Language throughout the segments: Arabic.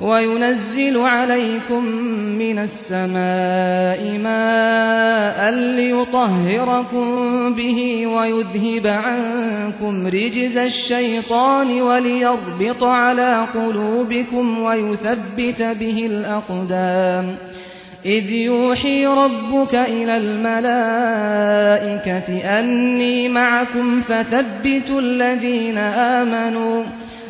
وينزل عليكم من السماء ماء ليطهركم به ويذهب عنكم رجز الشيطان وليربط على قلوبكم ويثبت به الأقدام. إذ يوحي ربك إلى الملائكة أني معكم فثبتوا الذين آمنوا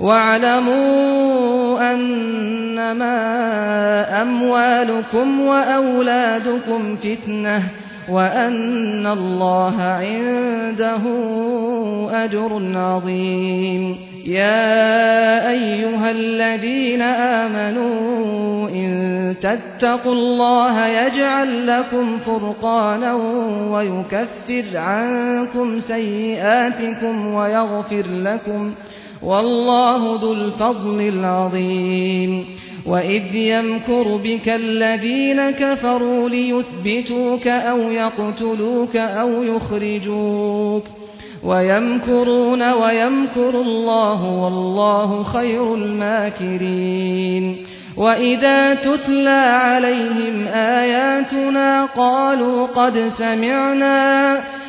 واعلموا أنما أموالكم وأولادكم فتنة وأن الله عنده أجر عظيم. يا أيها الذين آمنوا إن تتقوا الله يجعل لكم فرقانا ويكفر عنكم سيئاتكم ويغفر لكم والله ذو الفضل العظيم. وإذ يمكر بك الذين كفروا ليثبتوك أو يقتلوك أو يخرجوك. ويمكرون ويمكر الله والله خير الماكرين. وإذا تتلى عليهم آياتنا قالوا قد سمعنا.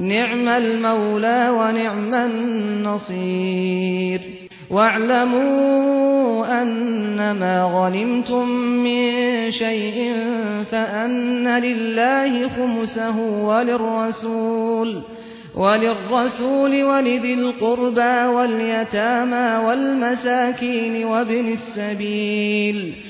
نعم المولى ونعم النصير. واعلموا أنما غنمتم من شيء فأن لله خمسه وللرسول وللرسول ولذي القربى واليتامى والمساكين وابن السبيل.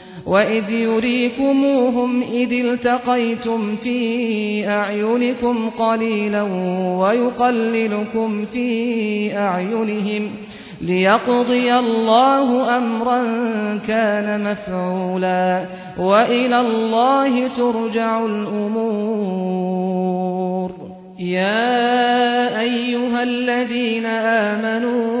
وإذ يريكموهم إذ التقيتم في أعينكم قليلا ويقللكم في أعينهم ليقضي الله أمرا كان مفعولا وإلى الله ترجع الأمور يا أيها الذين آمنوا